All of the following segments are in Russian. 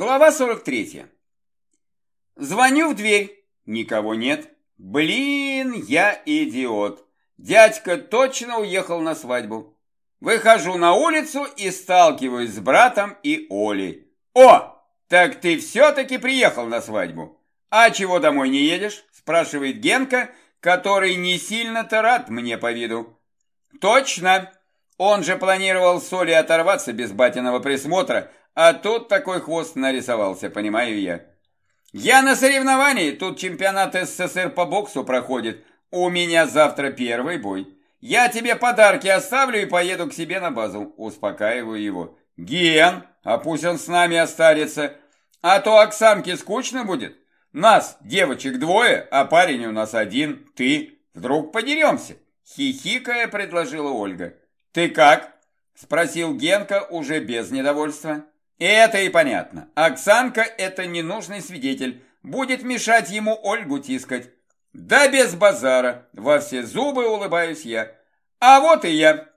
Глава 43. Звоню в дверь. Никого нет. Блин, я идиот. Дядька точно уехал на свадьбу. Выхожу на улицу и сталкиваюсь с братом и Олей. О, так ты все-таки приехал на свадьбу. А чего домой не едешь? Спрашивает Генка, который не сильно-то рад мне по виду. Точно. Он же планировал с Олей оторваться без батиного присмотра, а тут такой хвост нарисовался, понимаю я. Я на соревновании, тут чемпионат СССР по боксу проходит. У меня завтра первый бой. Я тебе подарки оставлю и поеду к себе на базу. Успокаиваю его. Ген, а пусть он с нами останется. А то Оксанке скучно будет. Нас, девочек, двое, а парень у нас один, ты. Вдруг подеремся? Хихикая предложила Ольга. Ты как? Спросил Генка уже без недовольства. Это и понятно. Оксанка – это ненужный свидетель. Будет мешать ему Ольгу тискать. Да без базара. Во все зубы улыбаюсь я. А вот и я.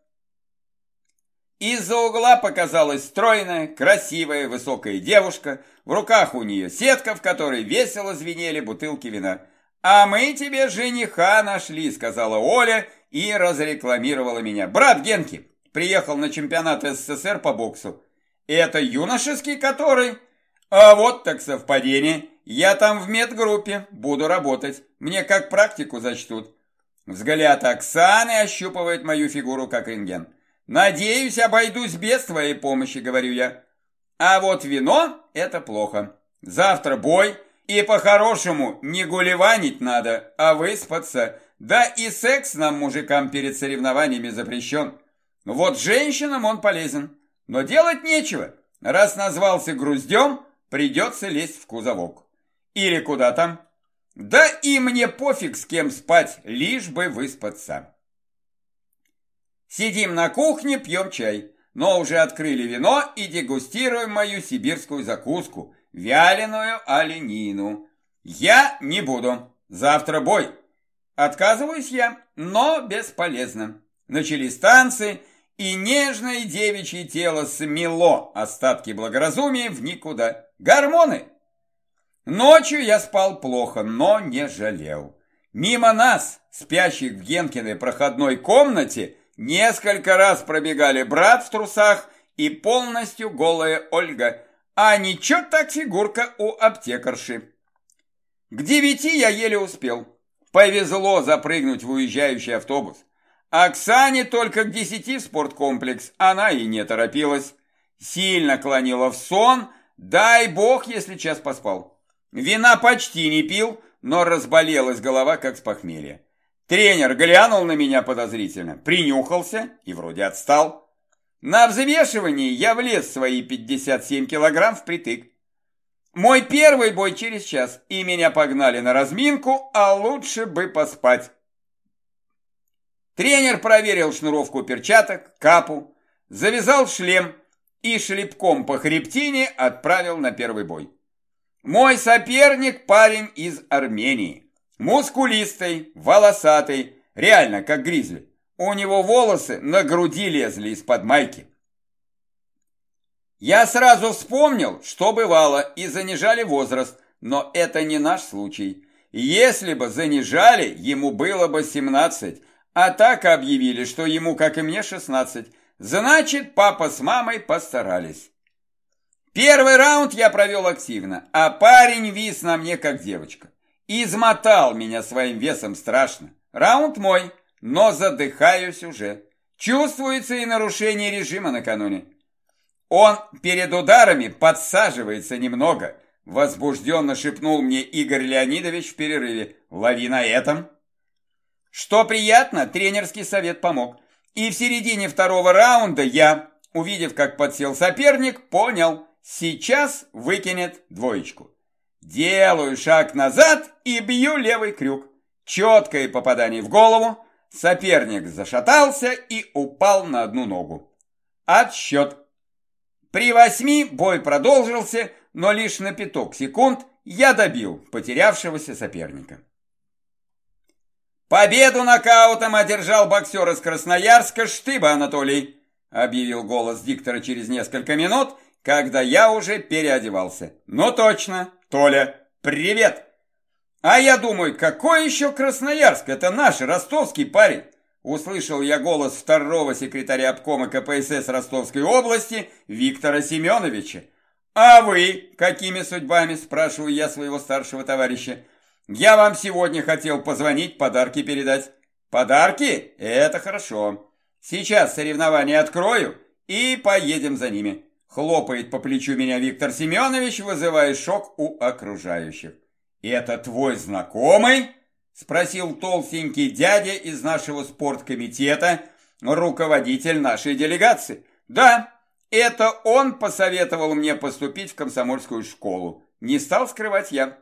Из-за угла показалась стройная, красивая, высокая девушка. В руках у нее сетка, в которой весело звенели бутылки вина. «А мы тебе жениха нашли», — сказала Оля и разрекламировала меня. «Брат Генки приехал на чемпионат СССР по боксу. Это юношеский который? А вот так совпадение. Я там в медгруппе, буду работать. Мне как практику зачтут. Взгляд Оксаны ощупывает мою фигуру как рентген. Надеюсь, обойдусь без твоей помощи, говорю я. А вот вино – это плохо. Завтра бой, и по-хорошему не гулеванить надо, а выспаться. Да и секс нам, мужикам, перед соревнованиями запрещен. Вот женщинам он полезен. Но делать нечего. Раз назвался груздем, придется лезть в кузовок. Или куда там. Да и мне пофиг с кем спать, лишь бы выспаться. Сидим на кухне, пьем чай, но уже открыли вино и дегустируем мою сибирскую закуску, вяленую оленину. Я не буду, завтра бой. Отказываюсь я, но бесполезно. Начались танцы, и нежное девичье тело смело остатки благоразумия в никуда. Гормоны! Ночью я спал плохо, но не жалел. Мимо нас, спящих в Генкиной проходной комнате, несколько раз пробегали брат в трусах и полностью голая Ольга, а ничего так фигурка у аптекарши. К девяти я еле успел. Повезло запрыгнуть в уезжающий автобус. Оксане только к десяти в спорткомплекс, она и не торопилась. Сильно клонила в сон, дай бог, если час поспал. Вина почти не пил, но разболелась голова, как с похмелья. Тренер глянул на меня подозрительно, принюхался и вроде отстал. На взвешивании я влез свои 57 килограмм впритык. Мой первый бой через час, и меня погнали на разминку, а лучше бы поспать. Тренер проверил шнуровку перчаток, капу, завязал шлем и шлепком по хребтине отправил на первый бой. Мой соперник парень из Армении. Мускулистый, волосатый, реально как гризли. У него волосы на груди лезли из-под майки. Я сразу вспомнил, что бывало, и занижали возраст, но это не наш случай. Если бы занижали, ему было бы 17, а так объявили, что ему, как и мне, 16. Значит, папа с мамой постарались. Первый раунд я провел активно, а парень вис на мне, как девочка. Измотал меня своим весом страшно. Раунд мой, но задыхаюсь уже. Чувствуется и нарушение режима накануне. Он перед ударами подсаживается немного. Возбужденно шепнул мне Игорь Леонидович в перерыве. Лови на этом. Что приятно, тренерский совет помог. И в середине второго раунда я, увидев, как подсел соперник, понял, сейчас выкинет двоечку. Делаю шаг назад и бью левый крюк. Четкое попадание в голову. Соперник зашатался и упал на одну ногу. Отсчет. При восьми бой продолжился, но лишь на пяток секунд я добил потерявшегося соперника. «Победу нокаутом одержал боксер из Красноярска Штыба Анатолий», объявил голос диктора через несколько минут, когда я уже переодевался. Ну точно, Толя, привет! А я думаю, какой еще Красноярск? Это наш ростовский парень. Услышал я голос второго секретаря обкома КПСС Ростовской области Виктора Семеновича. «А вы какими судьбами?» – спрашиваю я своего старшего товарища. «Я вам сегодня хотел позвонить, подарки передать». «Подарки? Это хорошо. Сейчас соревнования открою и поедем за ними». Хлопает по плечу меня Виктор Семенович, вызывая шок у окружающих. «Это твой знакомый?» – спросил толстенький дядя из нашего спорткомитета, руководитель нашей делегации. «Да, это он посоветовал мне поступить в комсомольскую школу. Не стал скрывать я».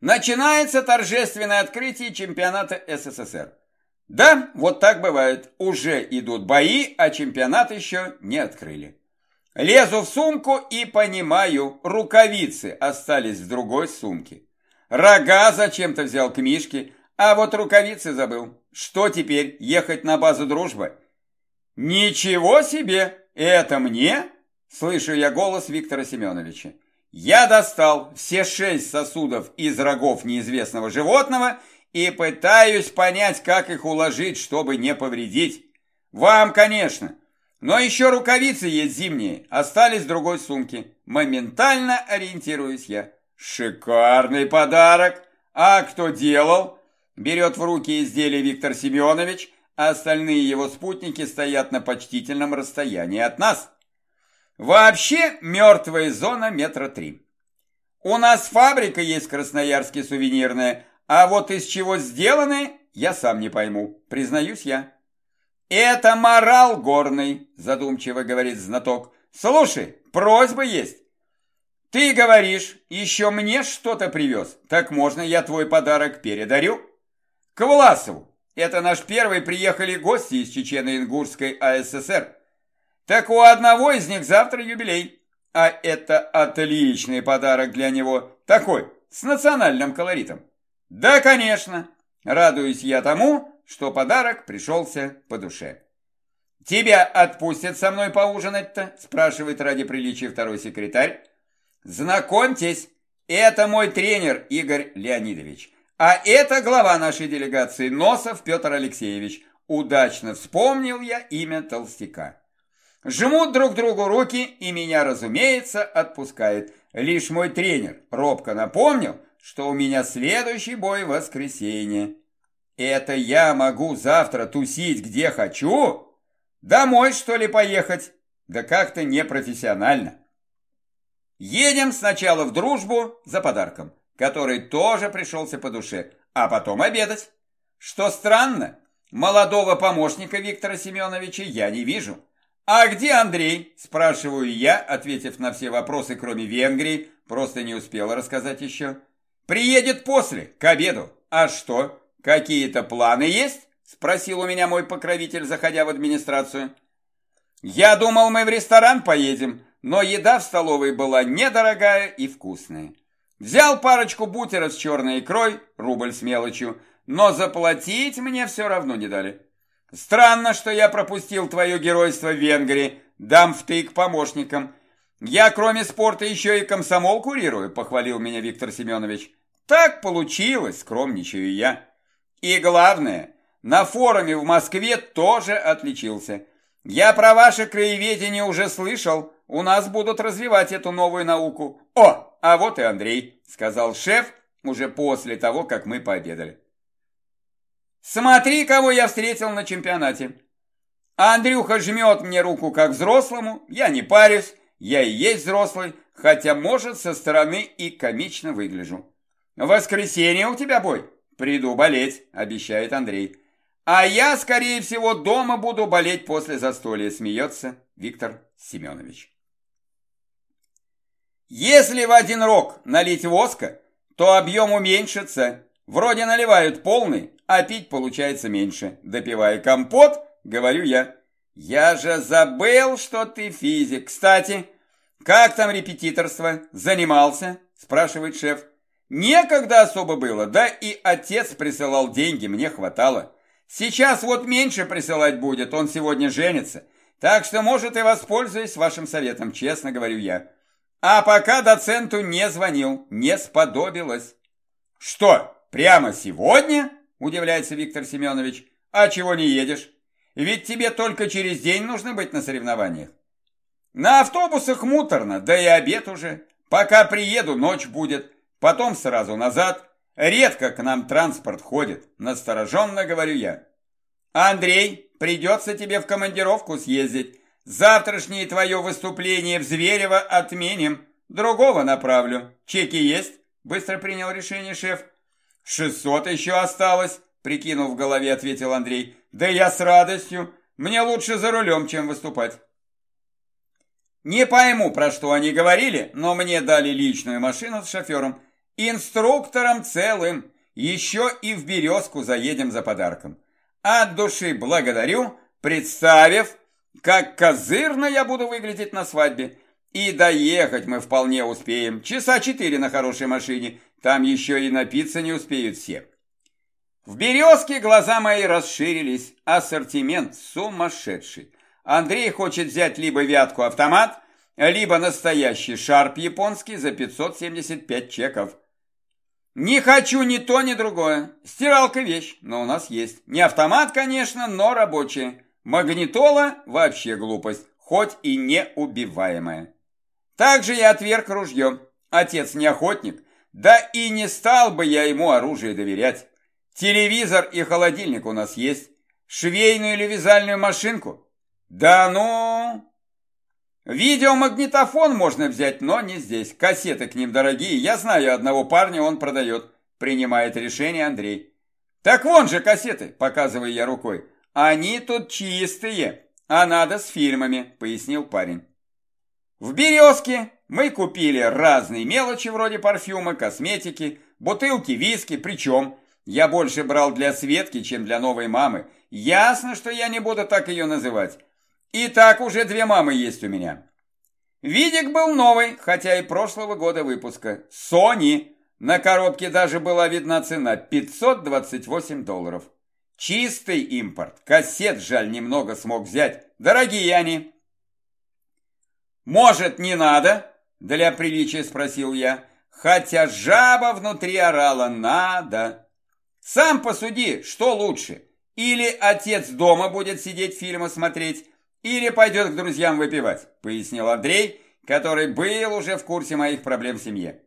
Начинается торжественное открытие чемпионата СССР. Да, вот так бывает. Уже идут бои, а чемпионат еще не открыли. Лезу в сумку и понимаю, рукавицы остались в другой сумке. Рога зачем-то взял к Мишке, а вот рукавицы забыл. Что теперь, ехать на базу дружбы? Ничего себе! Это мне? Слышу я голос Виктора Семеновича. Я достал все шесть сосудов из рогов неизвестного животного и пытаюсь понять, как их уложить, чтобы не повредить. Вам, конечно. Но еще рукавицы есть зимние, остались в другой сумке. Моментально ориентируюсь я. Шикарный подарок. А кто делал? Берет в руки изделие Виктор Семенович, а остальные его спутники стоят на почтительном расстоянии от нас. Вообще мертвая зона метра три. У нас фабрика есть красноярский сувенирная, а вот из чего сделаны, я сам не пойму, признаюсь я. Это морал горный, задумчиво говорит знаток. Слушай, просьба есть. Ты говоришь, еще мне что-то привез, так можно я твой подарок передарю? К Власову. Это наш первый приехали гости из Чечено-Ингурской АССР. Так у одного из них завтра юбилей. А это отличный подарок для него. Такой, с национальным колоритом. Да, конечно. Радуюсь я тому, что подарок пришелся по душе. «Тебя отпустят со мной поужинать-то?» спрашивает ради приличия второй секретарь. «Знакомьтесь, это мой тренер Игорь Леонидович. А это глава нашей делегации Носов Петр Алексеевич. Удачно вспомнил я имя толстяка. Жмут друг другу руки и меня, разумеется, отпускает. Лишь мой тренер робко напомнил, что у меня следующий бой в воскресенье. Это я могу завтра тусить где хочу? Домой, что ли, поехать? Да как-то непрофессионально. Едем сначала в дружбу за подарком, который тоже пришелся по душе, а потом обедать. Что странно, молодого помощника Виктора Семеновича я не вижу. «А где Андрей?» – спрашиваю я, ответив на все вопросы, кроме Венгрии, просто не успела рассказать еще. «Приедет после, к обеду. А что, какие-то планы есть?» – спросил у меня мой покровитель, заходя в администрацию. «Я думал, мы в ресторан поедем, но еда в столовой была недорогая и вкусная. Взял парочку бутеров с черной икрой, рубль с мелочью, но заплатить мне все равно не дали. Странно, что я пропустил твое геройство в Венгрии, дам втык помощникам. Я, кроме спорта, еще и комсомол курирую, похвалил меня Виктор Семенович. Так получилось, скромничаю я. И главное, на форуме в Москве тоже отличился. Я про ваше краеведение уже слышал, у нас будут развивать эту новую науку. О, а вот и Андрей, сказал шеф уже после того, как мы пообедали. Смотри, кого я встретил на чемпионате. Андрюха жмет мне руку как взрослому, я не парюсь, я и есть взрослый, хотя, может, со стороны и комично выгляжу. В воскресенье у тебя бой? Приду болеть, обещает Андрей. А я, скорее всего, дома буду болеть после застолья, смеется Виктор Семенович. Если в один рог налить воска, то объем уменьшится. Вроде наливают полный, а пить получается меньше. Допивая компот, говорю я. Я же забыл, что ты физик. Кстати, как там репетиторство? Занимался? Спрашивает шеф. Некогда особо было, да и отец присылал деньги, мне хватало. Сейчас вот меньше присылать будет, он сегодня женится. Так что, может, и воспользуюсь вашим советом, честно говорю я. А пока доценту не звонил, не сподобилось. Что, прямо сегодня? Удивляется Виктор Семенович. А чего не едешь? Ведь тебе только через день нужно быть на соревнованиях. На автобусах муторно, да и обед уже. Пока приеду, ночь будет. Потом сразу назад. Редко к нам транспорт ходит, настороженно говорю я. Андрей, придется тебе в командировку съездить. Завтрашнее твое выступление в Зверево отменим. Другого направлю. Чеки есть? Быстро принял решение шеф. Шестьсот еще осталось, прикинув в голове, ответил Андрей. Да я с радостью. Мне лучше за рулем, чем выступать. Не пойму, про что они говорили, но мне дали личную машину с шофером. Инструктором целым. Еще и в Березку заедем за подарком. От души благодарю, представив, как козырно я буду выглядеть на свадьбе. И доехать мы вполне успеем. Часа четыре на хорошей машине. Там еще и напиться не успеют все. В «Березке» глаза мои расширились. Ассортимент сумасшедший. Андрей хочет взять либо вятку-автомат, либо настоящий шарп японский за 575 чеков. Не хочу ни то, ни другое. Стиралка вещь, но у нас есть. Не автомат, конечно, но рабочая. Магнитола вообще глупость, хоть и неубиваемая. Также я отверг ружье. Отец не охотник, да и не стал бы я ему оружие доверять. Телевизор и холодильник у нас есть. Швейную или вязальную машинку? Да ну... Видеомагнитофон можно взять, но не здесь. Кассеты к ним дорогие. Я знаю одного парня, он продает. Принимает решение Андрей. Так вон же кассеты, показываю я рукой. Они тут чистые, а надо с фильмами, пояснил парень. В «Березке» мы купили разные мелочи вроде парфюма, косметики, бутылки виски, причем я больше брал для Светки, чем для новой мамы. Ясно, что я не буду так ее называть. И так уже две мамы есть у меня. Видик был новый, хотя и прошлого года выпуска. Sony. На коробке даже была видна цена 528 долларов. Чистый импорт. Кассет, жаль, немного смог взять. Дорогие они. «Может, не надо?» – для приличия спросил я. Хотя жаба внутри орала «надо». «Сам посуди, что лучше? Или отец дома будет сидеть фильмы смотреть, или пойдет к друзьям выпивать, пояснил Андрей, который был уже в курсе моих проблем в семье.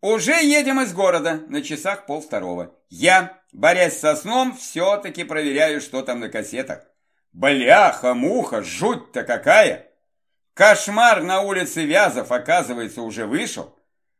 Уже едем из города, на часах полвторого. Я, борясь со сном, все-таки проверяю, что там на кассетах. Бляха-муха, жуть-то какая! Кошмар на улице Вязов, оказывается, уже вышел.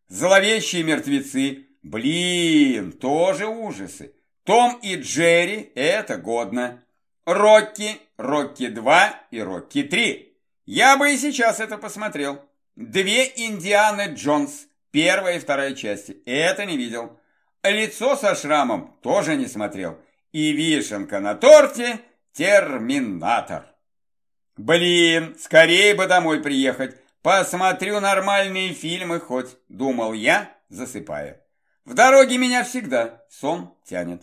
Зловещие мертвецы, блин, тоже ужасы. Том и Джерри, это годно. Рокки, Рокки 2 и Рокки 3. Я бы и сейчас это посмотрел. Две Индианы Джонс, первая и вторая части. Это не видел. Лицо со шрамом тоже не смотрел. И вишенка на торте Терминатор. Блин, скорее бы домой приехать. Посмотрю нормальные фильмы хоть, думал я, засыпая. В дороге меня всегда сон тянет.